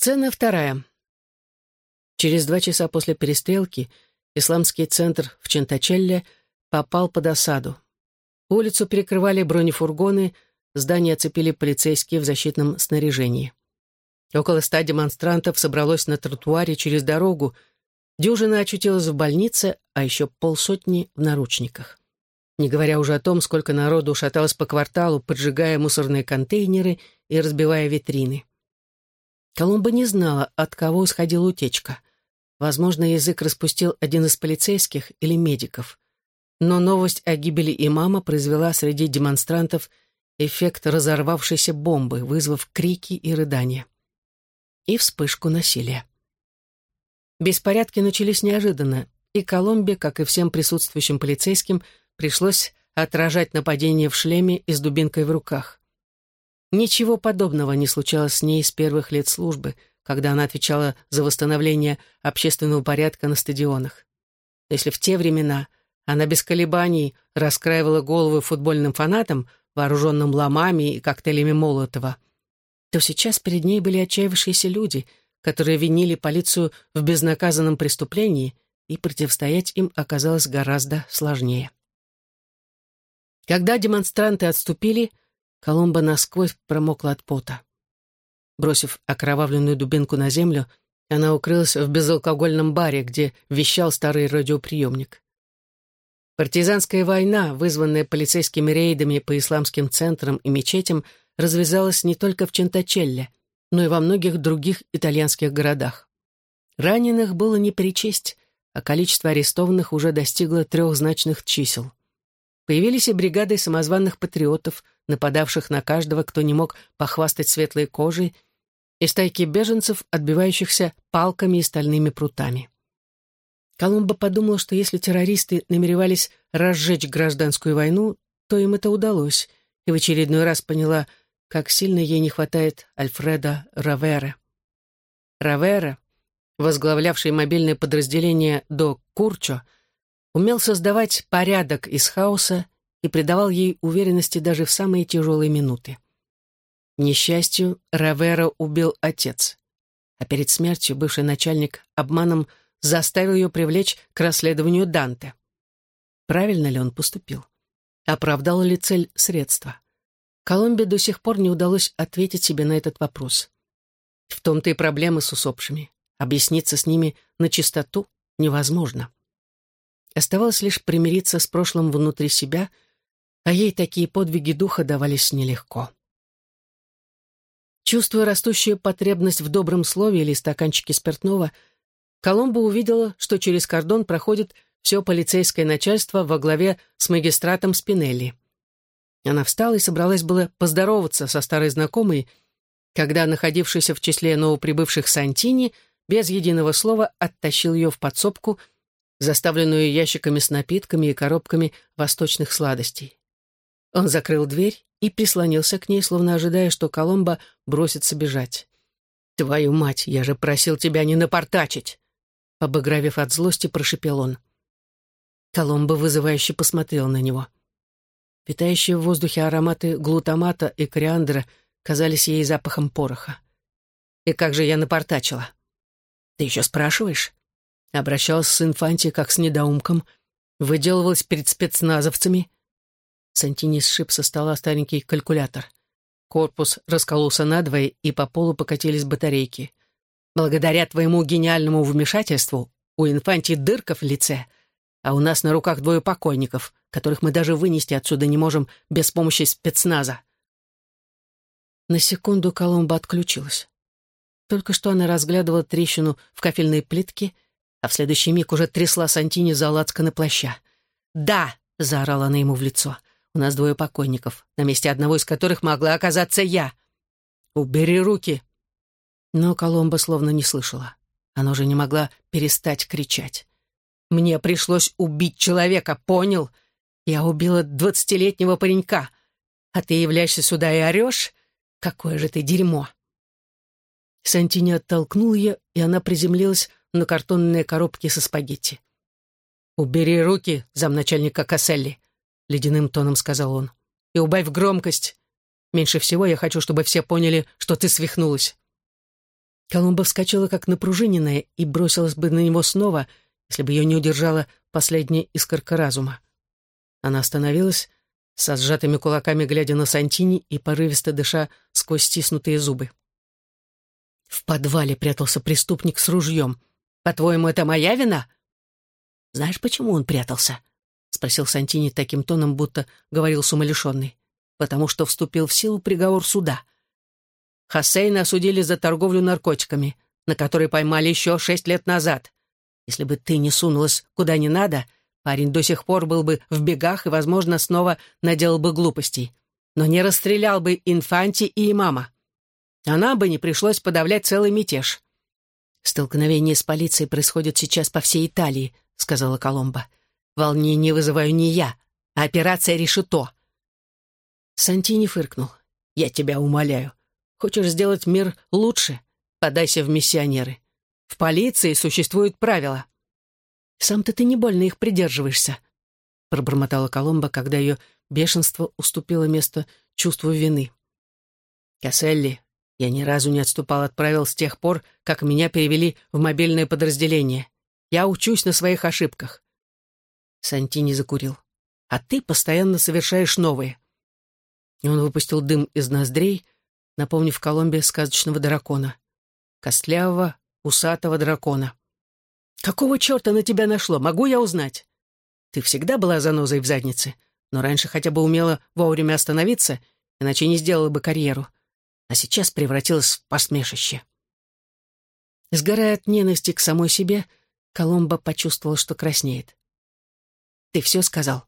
Сцена вторая. Через два часа после перестрелки исламский центр в Чентачелле попал под осаду. Улицу перекрывали бронефургоны, здание оцепили полицейские в защитном снаряжении. Около ста демонстрантов собралось на тротуаре через дорогу, дюжина очутилась в больнице, а еще полсотни в наручниках. Не говоря уже о том, сколько народу шаталось по кварталу, поджигая мусорные контейнеры и разбивая витрины. Колумба не знала, от кого исходила утечка. Возможно, язык распустил один из полицейских или медиков. Но новость о гибели имама произвела среди демонстрантов эффект разорвавшейся бомбы, вызвав крики и рыдания. И вспышку насилия. Беспорядки начались неожиданно, и Колумбе, как и всем присутствующим полицейским, пришлось отражать нападение в шлеме и с дубинкой в руках. Ничего подобного не случалось с ней с первых лет службы, когда она отвечала за восстановление общественного порядка на стадионах. Если в те времена она без колебаний раскраивала головы футбольным фанатам, вооруженным ломами и коктейлями Молотова, то сейчас перед ней были отчаявшиеся люди, которые винили полицию в безнаказанном преступлении, и противостоять им оказалось гораздо сложнее. Когда демонстранты отступили, Коломба насквозь промокла от пота. Бросив окровавленную дубинку на землю, она укрылась в безалкогольном баре, где вещал старый радиоприемник. Партизанская война, вызванная полицейскими рейдами по исламским центрам и мечетям, развязалась не только в Чентачелле, но и во многих других итальянских городах. Раненых было не перечесть, а количество арестованных уже достигло трехзначных чисел. Появились и бригады самозванных патриотов, нападавших на каждого, кто не мог похвастать светлой кожей, и стайки беженцев, отбивающихся палками и стальными прутами. Колумба подумал, что если террористы намеревались разжечь гражданскую войну, то им это удалось, и в очередной раз поняла, как сильно ей не хватает Альфреда Равера. Равера, возглавлявший мобильное подразделение до Курчо, умел создавать порядок из хаоса и придавал ей уверенности даже в самые тяжелые минуты. Несчастью, Равера убил отец, а перед смертью бывший начальник обманом заставил ее привлечь к расследованию Данте. Правильно ли он поступил? Оправдала ли цель средства? Колумбе до сих пор не удалось ответить себе на этот вопрос. В том-то и проблемы с усопшими. Объясниться с ними на чистоту невозможно. Оставалось лишь примириться с прошлым внутри себя, а ей такие подвиги духа давались нелегко. Чувствуя растущую потребность в добром слове или стаканчике спиртного, Коломбо увидела, что через кордон проходит все полицейское начальство во главе с магистратом Спинелли. Она встала и собралась было поздороваться со старой знакомой, когда находившийся в числе новоприбывших Сантини без единого слова оттащил ее в подсобку, заставленную ящиками с напитками и коробками восточных сладостей. Он закрыл дверь и прислонился к ней, словно ожидая, что Коломба бросится бежать. «Твою мать, я же просил тебя не напортачить!» Побагровев от злости, прошипел он. Коломбо вызывающе посмотрел на него. Витающие в воздухе ароматы глутамата и кориандра казались ей запахом пороха. «И как же я напортачила?» «Ты еще спрашиваешь?» Обращалась с инфанти как с недоумком, выделывалась перед спецназовцами. Сантини сшиб со стола старенький калькулятор. Корпус раскололся надвое, и по полу покатились батарейки. Благодаря твоему гениальному вмешательству у инфанти дырка в лице, а у нас на руках двое покойников, которых мы даже вынести отсюда не можем без помощи спецназа. На секунду Коломба отключилась. Только что она разглядывала трещину в кафельной плитке, а в следующий миг уже трясла Сантини за на плаща. «Да!» — заорала она ему в лицо. «У нас двое покойников, на месте одного из которых могла оказаться я!» «Убери руки!» Но Коломба словно не слышала. Она уже не могла перестать кричать. «Мне пришлось убить человека, понял? Я убила двадцатилетнего паренька, а ты являешься сюда и орешь? Какое же ты дерьмо!» Сантини оттолкнул ее, и она приземлилась на картонные коробки со спагетти. «Убери руки, замначальника Касселли», — ледяным тоном сказал он, — «и убавь громкость. Меньше всего я хочу, чтобы все поняли, что ты свихнулась». Колумба вскочила как напружиненная и бросилась бы на него снова, если бы ее не удержала последняя искорка разума. Она остановилась, со сжатыми кулаками глядя на Сантини и порывисто дыша сквозь стиснутые зубы. В подвале прятался преступник с ружьем. По-твоему, это моя вина? Знаешь, почему он прятался? Спросил Сантини таким тоном, будто говорил с умалишенной. Потому что вступил в силу приговор суда. Хасейна осудили за торговлю наркотиками, на который поймали еще шесть лет назад. Если бы ты не сунулась куда не надо, парень до сих пор был бы в бегах и, возможно, снова наделал бы глупостей. Но не расстрелял бы Инфанти и имама а нам бы не пришлось подавлять целый мятеж. «Столкновение с полицией происходит сейчас по всей Италии», — сказала Коломба. «Волнение вызываю не я, а операция решето». Сантини фыркнул. «Я тебя умоляю. Хочешь сделать мир лучше? Подайся в миссионеры. В полиции существуют правила». «Сам-то ты не больно их придерживаешься», — пробормотала Коломба, когда ее бешенство уступило место чувству вины. «Касселли, я ни разу не отступал от правил с тех пор, как меня перевели в мобильное подразделение. Я учусь на своих ошибках. Сантини закурил. А ты постоянно совершаешь новые. И он выпустил дым из ноздрей, напомнив Колумбе сказочного дракона. Костлявого, усатого дракона. «Какого черта на тебя нашло? Могу я узнать?» «Ты всегда была занозой в заднице, но раньше хотя бы умела вовремя остановиться, иначе не сделала бы карьеру а сейчас превратилась в посмешище. Сгорая от ненависти к самой себе, Коломба почувствовал, что краснеет. «Ты все сказал?»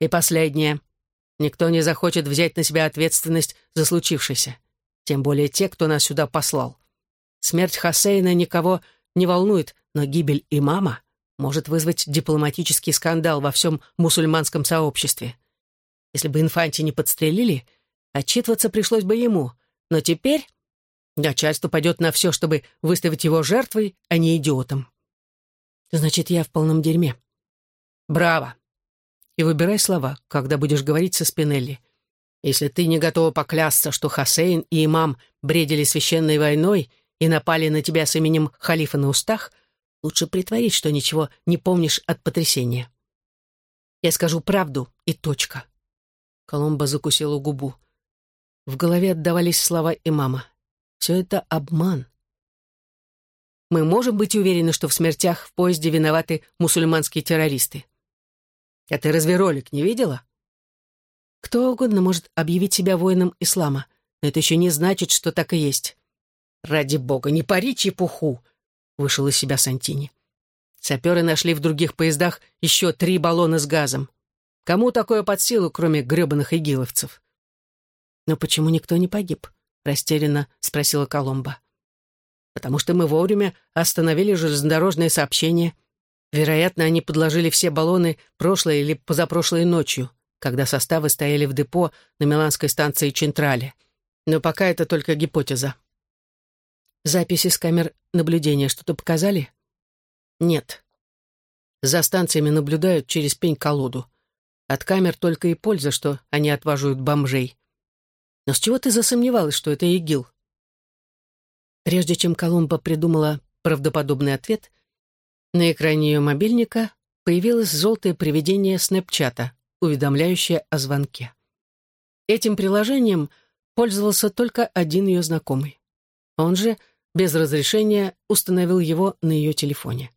«И последнее. Никто не захочет взять на себя ответственность за случившееся. Тем более те, кто нас сюда послал. Смерть Хасейна никого не волнует, но гибель имама может вызвать дипломатический скандал во всем мусульманском сообществе. Если бы инфанти не подстрелили, отчитываться пришлось бы ему, но теперь начальство пойдет на все, чтобы выставить его жертвой, а не идиотом. Значит, я в полном дерьме. Браво! И выбирай слова, когда будешь говорить со Спинелли. Если ты не готова поклясться, что Хасейн и имам бредили священной войной и напали на тебя с именем халифа на устах, лучше притворить, что ничего не помнишь от потрясения. Я скажу правду и точка. Коломба закусила губу. В голове отдавались слова имама. Все это обман. Мы можем быть уверены, что в смертях в поезде виноваты мусульманские террористы. А ты разве ролик не видела? Кто угодно может объявить себя воином ислама, но это еще не значит, что так и есть. Ради бога, не пари чепуху, вышел из себя Сантини. Саперы нашли в других поездах еще три баллона с газом. Кому такое под силу, кроме гребаных игиловцев? «Но почему никто не погиб?» — растерянно спросила Коломба. «Потому что мы вовремя остановили железнодорожное сообщение. Вероятно, они подложили все баллоны прошлой или позапрошлой ночью, когда составы стояли в депо на миланской станции Чентрале. Но пока это только гипотеза». «Записи с камер наблюдения что-то показали?» «Нет. За станциями наблюдают через пень-колоду. От камер только и польза, что они отваживают бомжей. Но с чего ты засомневалась, что это ИГИЛ? Прежде чем Колумба придумала правдоподобный ответ, на экране ее мобильника появилось желтое привидение снэпчата, уведомляющее о звонке. Этим приложением пользовался только один ее знакомый. Он же, без разрешения, установил его на ее телефоне.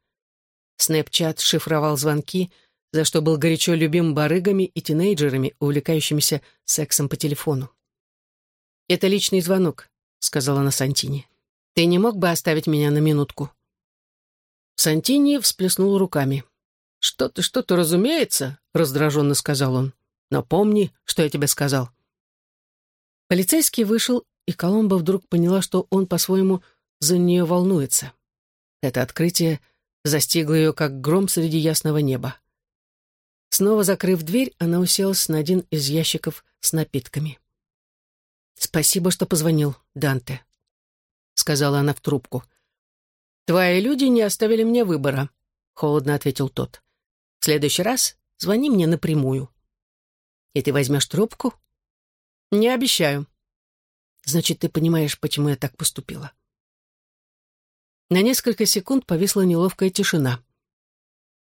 Снэпчат шифровал звонки, за что был горячо любим барыгами и тинейджерами, увлекающимися сексом по телефону. «Это личный звонок», — сказала она Сантини. «Ты не мог бы оставить меня на минутку?» Сантини всплеснул руками. «Что-то, что-то разумеется», — раздраженно сказал он. «Но помни, что я тебе сказал». Полицейский вышел, и Коломба вдруг поняла, что он по-своему за нее волнуется. Это открытие застигло ее, как гром среди ясного неба. Снова закрыв дверь, она уселась на один из ящиков с напитками. «Спасибо, что позвонил, Данте», — сказала она в трубку. «Твои люди не оставили мне выбора», — холодно ответил тот. «В следующий раз звони мне напрямую». «И ты возьмешь трубку?» «Не обещаю». «Значит, ты понимаешь, почему я так поступила». На несколько секунд повисла неловкая тишина.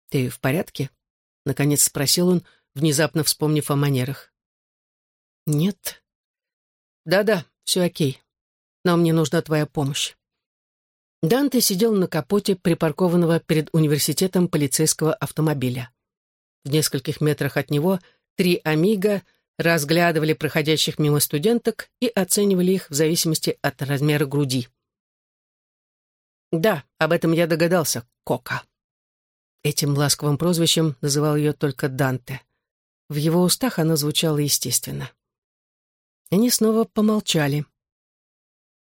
«Ты в порядке?» — наконец спросил он, внезапно вспомнив о манерах. «Нет». «Да-да, все окей. Но мне нужна твоя помощь». Данте сидел на капоте припаркованного перед университетом полицейского автомобиля. В нескольких метрах от него три «Амиго» разглядывали проходящих мимо студенток и оценивали их в зависимости от размера груди. «Да, об этом я догадался, Кока». Этим ласковым прозвищем называл ее только Данте. В его устах оно звучало естественно. Они снова помолчали.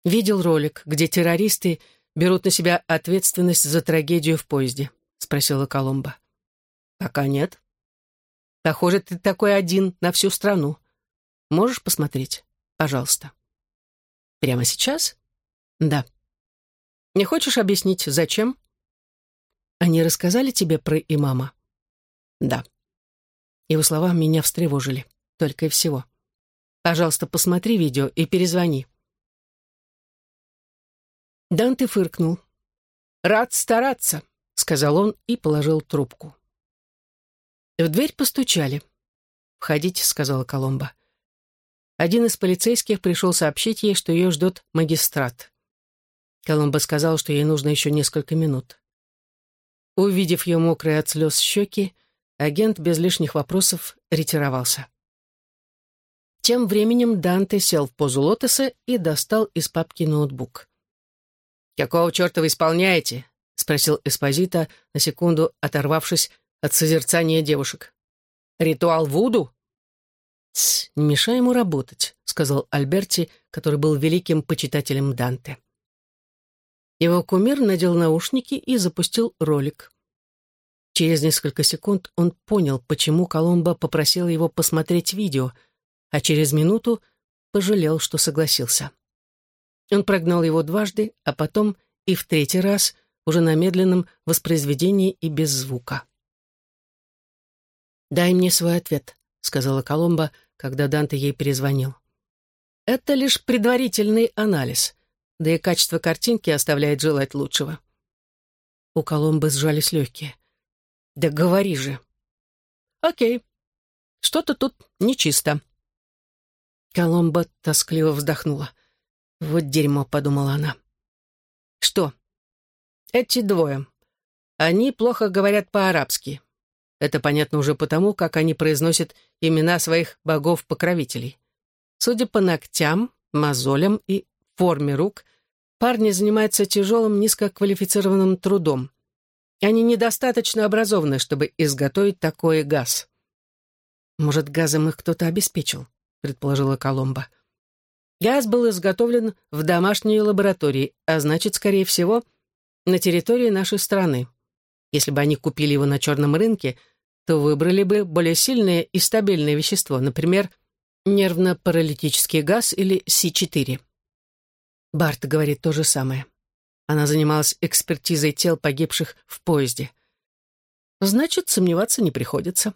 «Видел ролик, где террористы берут на себя ответственность за трагедию в поезде?» — спросила Коломба. «Пока нет». «Похоже, ты такой один на всю страну. Можешь посмотреть? Пожалуйста». «Прямо сейчас?» «Да». «Не хочешь объяснить, зачем?» «Они рассказали тебе про имама?» «Да». Его слова меня встревожили. Только и всего. «Пожалуйста, посмотри видео и перезвони». Данте фыркнул. «Рад стараться», — сказал он и положил трубку. В дверь постучали. «Входите», — сказала Коломба. Один из полицейских пришел сообщить ей, что ее ждет магистрат. Коломба сказал, что ей нужно еще несколько минут. Увидев ее мокрые от слез щеки, агент без лишних вопросов ретировался. Тем временем Данте сел в позу лотоса и достал из папки ноутбук. «Какого черта вы исполняете?» — спросил Эспозита, на секунду оторвавшись от созерцания девушек. «Ритуал Вуду?» «Тсс, не мешай ему работать», — сказал Альберти, который был великим почитателем Данте. Его кумир надел наушники и запустил ролик. Через несколько секунд он понял, почему Коломбо попросил его посмотреть видео, а через минуту пожалел, что согласился. Он прогнал его дважды, а потом и в третий раз, уже на медленном воспроизведении и без звука. «Дай мне свой ответ», — сказала Коломба, когда Данте ей перезвонил. «Это лишь предварительный анализ, да и качество картинки оставляет желать лучшего». У Коломбы сжались легкие. «Да говори же». «Окей. Что-то тут нечисто». Коломба тоскливо вздохнула. «Вот дерьмо», — подумала она. «Что?» «Эти двое. Они плохо говорят по-арабски. Это понятно уже потому, как они произносят имена своих богов-покровителей. Судя по ногтям, мозолям и форме рук, парни занимаются тяжелым низкоквалифицированным трудом. Они недостаточно образованы, чтобы изготовить такой газ. «Может, газом их кто-то обеспечил?» — предположила Коломба. Газ был изготовлен в домашней лаборатории, а значит, скорее всего, на территории нашей страны. Если бы они купили его на черном рынке, то выбрали бы более сильное и стабильное вещество, например, нервно-паралитический газ или С4. Барт говорит то же самое. Она занималась экспертизой тел погибших в поезде. Значит, сомневаться не приходится.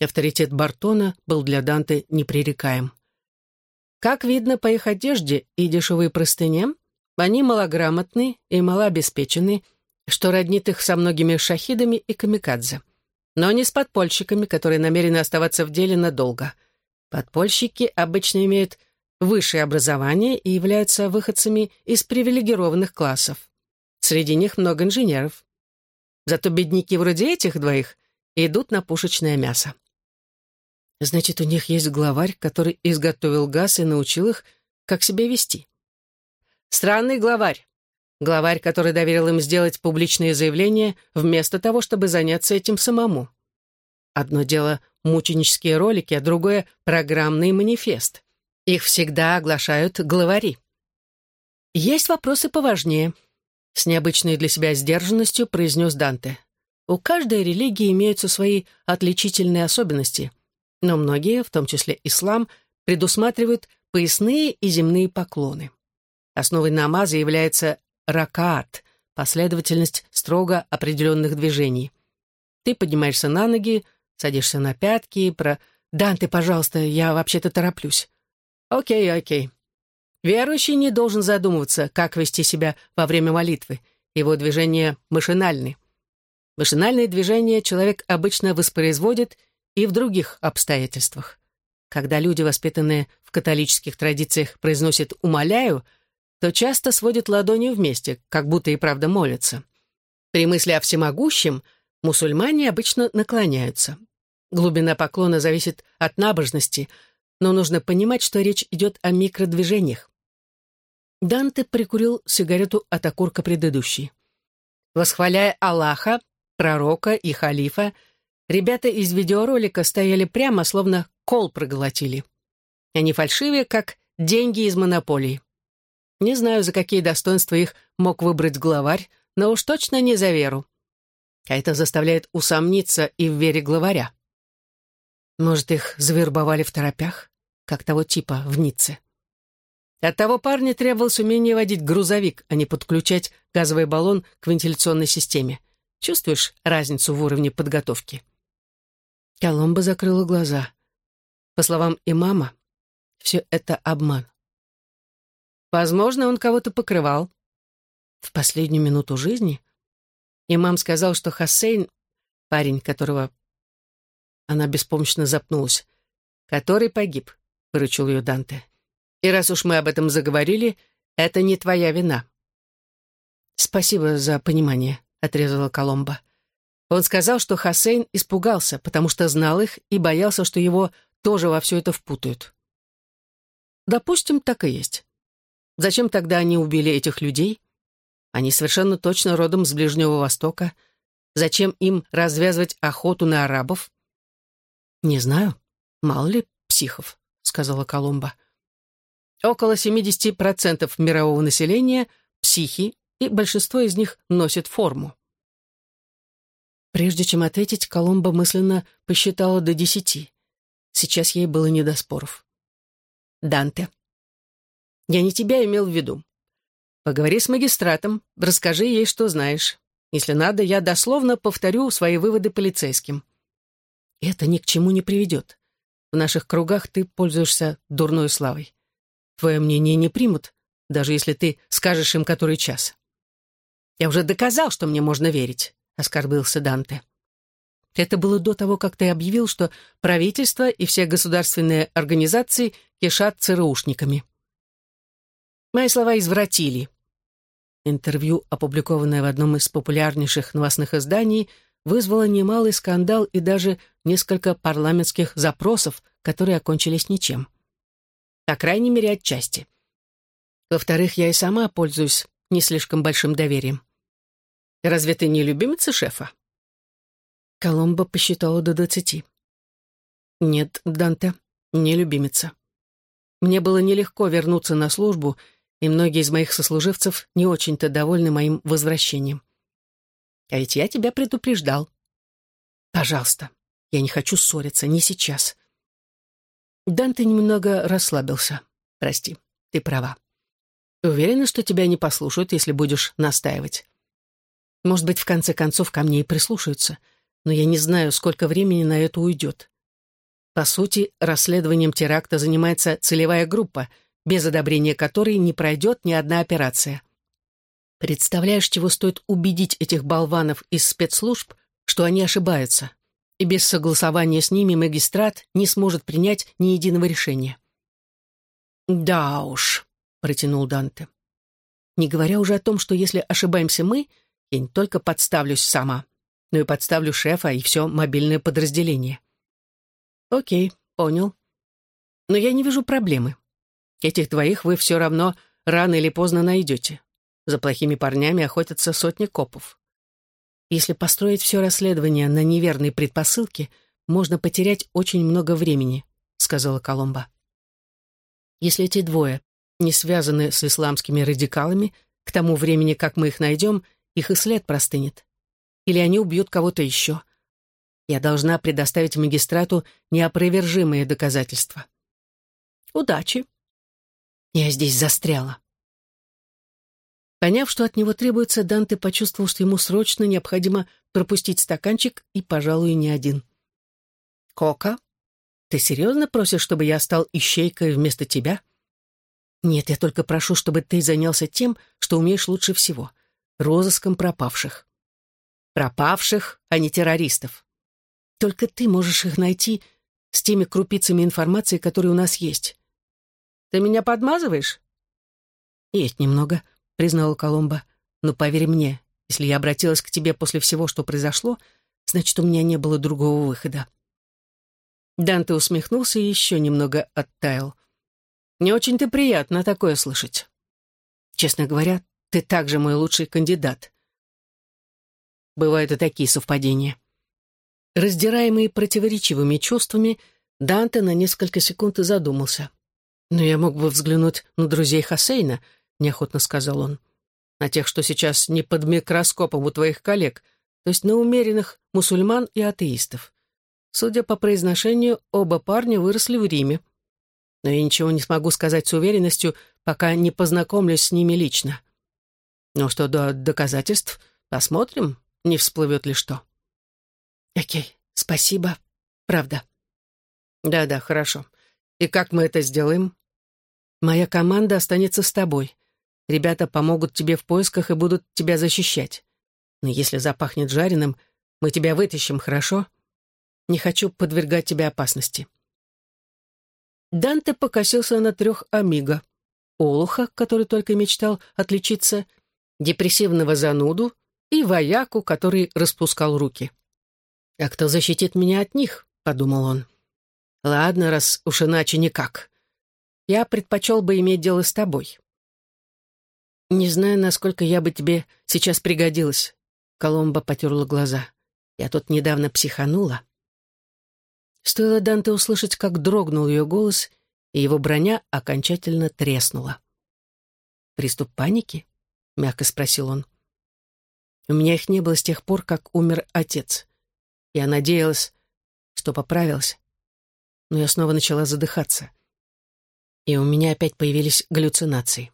Авторитет Бартона был для Данте непререкаем. Как видно по их одежде и дешевой простыне, они малограмотны и малообеспечены, что роднит их со многими шахидами и камикадзе. Но не с подпольщиками, которые намерены оставаться в деле надолго. Подпольщики обычно имеют высшее образование и являются выходцами из привилегированных классов. Среди них много инженеров. Зато бедняки вроде этих двоих идут на пушечное мясо. Значит, у них есть главарь, который изготовил газ и научил их, как себя вести. Странный главарь. Главарь, который доверил им сделать публичные заявления, вместо того, чтобы заняться этим самому. Одно дело — мученические ролики, а другое — программный манифест. Их всегда оглашают главари. Есть вопросы поважнее. С необычной для себя сдержанностью произнес Данте. У каждой религии имеются свои отличительные особенности — но многие, в том числе ислам, предусматривают поясные и земные поклоны. Основой намаза является ракаат, последовательность строго определенных движений. Ты поднимаешься на ноги, садишься на пятки, про... «Данте, пожалуйста, я вообще-то тороплюсь». «Окей, окей». Верующий не должен задумываться, как вести себя во время молитвы. Его движения машинальны. Машинальные движения человек обычно воспроизводит и в других обстоятельствах. Когда люди, воспитанные в католических традициях, произносят «умоляю», то часто сводят ладони вместе, как будто и правда молятся. При мысли о всемогущем мусульмане обычно наклоняются. Глубина поклона зависит от набожности, но нужно понимать, что речь идет о микродвижениях. Данте прикурил сигарету от окурка предыдущей. Восхваляя Аллаха, пророка и халифа, ребята из видеоролика стояли прямо, словно кол проглотили. Они фальшивые, как деньги из монополии. Не знаю, за какие достоинства их мог выбрать главарь, но уж точно не за веру. А это заставляет усомниться и в вере главаря. Может, их завербовали в торопях, как того типа в Ницце. От того парня требовалось умение водить грузовик, а не подключать газовый баллон к вентиляционной системе. Чувствуешь разницу в уровне подготовки?» Коломба закрыла глаза. По словам имама, все это обман. Возможно, он кого-то покрывал. В последнюю минуту жизни имам сказал, что Хасейн, парень, которого... Она беспомощно запнулась. «Который погиб», — выручил ее Данте. «И раз уж мы об этом заговорили, это не твоя вина». «Спасибо за понимание», — отрезала Коломба. Он сказал, что Хасейн испугался, потому что знал их и боялся, что его тоже во все это впутают. Допустим, так и есть. Зачем тогда они убили этих людей? Они совершенно точно родом с Ближнего Востока. Зачем им развязывать охоту на арабов? Не знаю. Мало ли психов, сказала Коломба. Около 70% мирового населения — психи и большинство из них носит форму. Прежде чем ответить, Коломба мысленно посчитала до десяти. Сейчас ей было не до споров. «Данте, я не тебя имел в виду. Поговори с магистратом, расскажи ей, что знаешь. Если надо, я дословно повторю свои выводы полицейским. Это ни к чему не приведет. В наших кругах ты пользуешься дурной славой. Твое мнение не примут, даже если ты скажешь им который час. «Я уже доказал, что мне можно верить», — оскорбился Данте. Это было до того, как ты объявил, что правительство и все государственные организации кишат ЦРУшниками. Мои слова извратили. Интервью, опубликованное в одном из популярнейших новостных изданий, вызвало немалый скандал и даже несколько парламентских запросов, которые окончились ничем. По крайней мере, отчасти. Во-вторых, я и сама пользуюсь не слишком большим доверием. Разве ты не любимица шефа?» Коломбо посчитала до двадцати. «Нет, Данте, не любимица. Мне было нелегко вернуться на службу, и многие из моих сослуживцев не очень-то довольны моим возвращением. А ведь я тебя предупреждал. Пожалуйста, я не хочу ссориться, не сейчас». Данте немного расслабился. «Прости, ты права. Уверена, что тебя не послушают, если будешь настаивать. Может быть, в конце концов ко мне и прислушаются, но я не знаю, сколько времени на это уйдет. По сути, расследованием теракта занимается целевая группа, без одобрения которой не пройдет ни одна операция. Представляешь, чего стоит убедить этих болванов из спецслужб, что они ошибаются, и без согласования с ними магистрат не сможет принять ни единого решения. «Да уж», — протянул Данте. «Не говоря уже о том, что если ошибаемся мы, я не только подставлюсь сама, но и подставлю шефа и все мобильное подразделение. Окей, понял. Но я не вижу проблемы. Этих двоих вы все равно рано или поздно найдете. За плохими парнями охотятся сотни копов. Если построить все расследование на неверной предпосылке, можно потерять очень много времени, сказала Коломба. Если эти двое не связаны с исламскими радикалами, к тому времени, как мы их найдем, их и след простынет. Или они убьют кого-то еще. Я должна предоставить магистрату неопровержимые доказательства. Удачи. Я здесь застряла. Поняв, что от него требуется, Данте почувствовал, что ему срочно необходимо пропустить стаканчик и, пожалуй, не один. «Кока, ты серьезно просишь, чтобы я стал ищейкой вместо тебя?» Нет, я только прошу, чтобы ты занялся тем, что умеешь лучше всего — розыском пропавших. Пропавших, а не террористов. Только ты можешь их найти с теми крупицами информации, которые у нас есть. Ты меня подмазываешь? Есть немного, признала Коломба. Но поверь мне, если я обратилась к тебе после всего, что произошло, значит, у меня не было другого выхода. Данте усмехнулся и еще немного оттаял. «Не очень-то приятно такое слышать. Честно говоря, ты также мой лучший кандидат». Бывают и такие совпадения. Раздираемый противоречивыми чувствами, Данте на несколько секунд и задумался. «Но я мог бы взглянуть на друзей Хасейна», — неохотно сказал он. «На тех, что сейчас не под микроскопом у твоих коллег, то есть на умеренных мусульман и атеистов. Судя по произношению, оба парня выросли в Риме. Но я ничего не смогу сказать с уверенностью, пока не познакомлюсь с ними лично. Но что до доказательств, посмотрим, не всплывет ли что. Окей, спасибо. Правда. Да-да, хорошо. И как мы это сделаем? Моя команда останется с тобой. Ребята помогут тебе в поисках и будут тебя защищать. Но если запахнет жареным, мы тебя вытащим, хорошо? Не хочу подвергать тебя опасности». Данте покосился на трех амиго. Олуха, который только мечтал отличиться, депрессивного зануду и вояку, который распускал руки. «А кто защитит меня от них?» — подумал он. «Ладно, раз уж иначе никак. Я предпочел бы иметь дело с тобой». «Не знаю, насколько я бы тебе сейчас пригодилась», — Коломба потерла глаза. «Я тут недавно психанула». Стоило Данте услышать, как дрогнул ее голос, и его броня окончательно треснула. «Приступ паники?» — мягко спросил он. «У меня их не было с тех пор, как умер отец. Я надеялась, что поправилась, но я снова начала задыхаться. И у меня опять появились галлюцинации».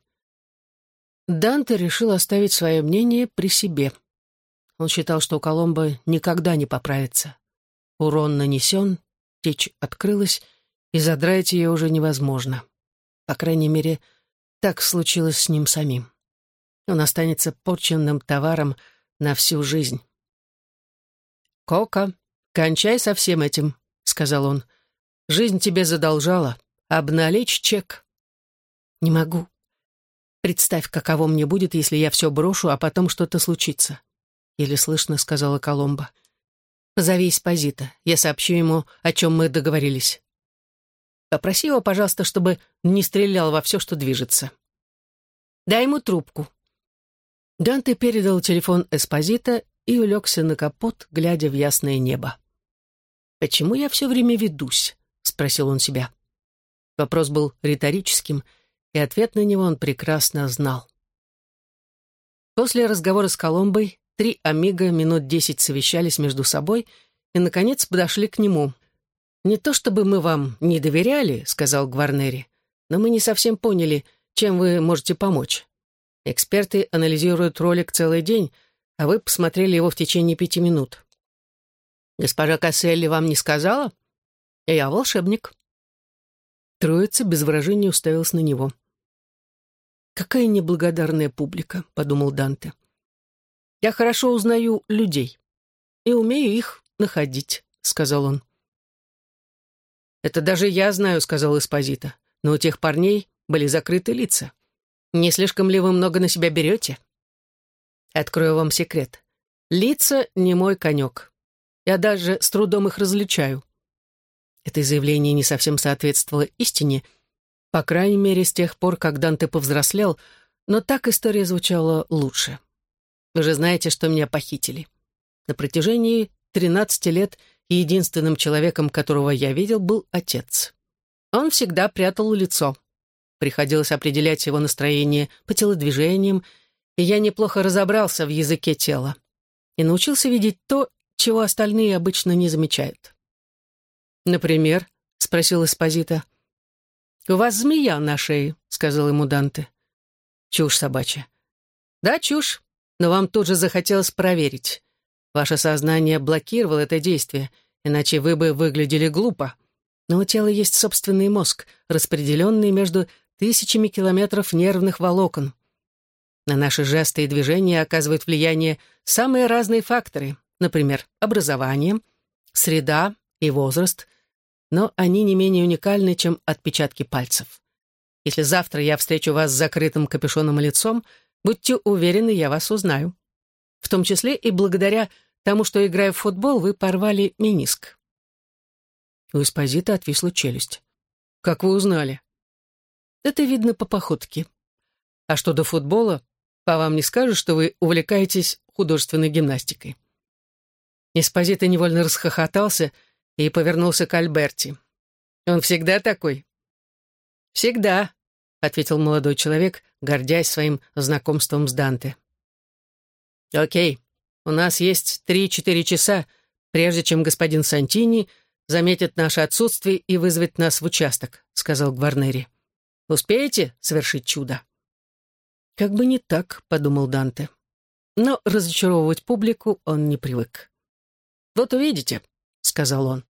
Данте решил оставить свое мнение при себе. Он считал, что Коломбо никогда не поправится. Урон нанесен, течь открылась, и задрать ее уже невозможно. По крайней мере, так случилось с ним самим. Он останется порченным товаром на всю жизнь. «Кока, кончай со всем этим», — сказал он. «Жизнь тебе задолжала. Обналичь чек». «Не могу. Представь, каково мне будет, если я все брошу, а потом что-то случится», — еле слышно сказала Коломба. Позови Эспозита. Я сообщу ему, о чем мы договорились. Попроси его, пожалуйста, чтобы не стрелял во все, что движется. Дай ему трубку». Данте передал телефон Эспозита и улегся на капот, глядя в ясное небо. «Почему я все время ведусь?» — спросил он себя. Вопрос был риторическим, и ответ на него он прекрасно знал. После разговора с Коломбой Три амиго минут десять совещались между собой и, наконец, подошли к нему. «Не то чтобы мы вам не доверяли», — сказал Гварнери, «но мы не совсем поняли, чем вы можете помочь. Эксперты анализируют ролик целый день, а вы посмотрели его в течение пяти минут». «Госпожа Касселли вам не сказала?» «Я волшебник». Троица без выражения уставилась на него. «Какая неблагодарная публика», — подумал Данте. Я хорошо узнаю людей и умею их находить», — сказал он. «Это даже я знаю», — сказал Эспозита. «Но у тех парней были закрыты лица. Не слишком ли вы много на себя берете?» «Открою вам секрет. Лица — не мой конек. Я даже с трудом их различаю». Это заявление не совсем соответствовало истине, по крайней мере, с тех пор, как Данте повзрослел, но так история звучала лучше. Вы же знаете, что меня похитили. На протяжении 13 лет единственным человеком, которого я видел, был отец. Он всегда прятал лицо. Приходилось определять его настроение по телодвижениям, и я неплохо разобрался в языке тела и научился видеть то, чего остальные обычно не замечают. «Например?» — спросил Эспозита. «У вас змея на шее», — сказал ему Данте. «Чушь собачья». «Да, чушь но вам тут же захотелось проверить. Ваше сознание блокировало это действие, иначе вы бы выглядели глупо. Но у тела есть собственный мозг, распределенный между тысячами километров нервных волокон. На наши жесты и движения оказывают влияние самые разные факторы, например, образование, среда и возраст, но они не менее уникальны, чем отпечатки пальцев. Если завтра я встречу вас с закрытым капюшоном и лицом, будьте уверены, я вас узнаю. В том числе и благодаря тому, что, играя в футбол, вы порвали миниск. У Эспозита отвисла челюсть. «Как вы узнали?» «Это видно по походке. А что до футбола, по вам не скажешь, что вы увлекаетесь художественной гимнастикой?» Эспозита невольно расхохотался и повернулся к Альберти. «Он всегда такой?» «Всегда», — ответил молодой человек, гордясь своим знакомством с Данте. «Окей, у нас есть три-четыре часа, прежде чем господин Сантини заметит наше отсутствие и вызовет нас в участок», — сказал Гварнери. «Успеете совершить чудо?» «Как бы не так», — подумал Данте. Но разочаровывать публику он не привык. «Вот увидите», — сказал он.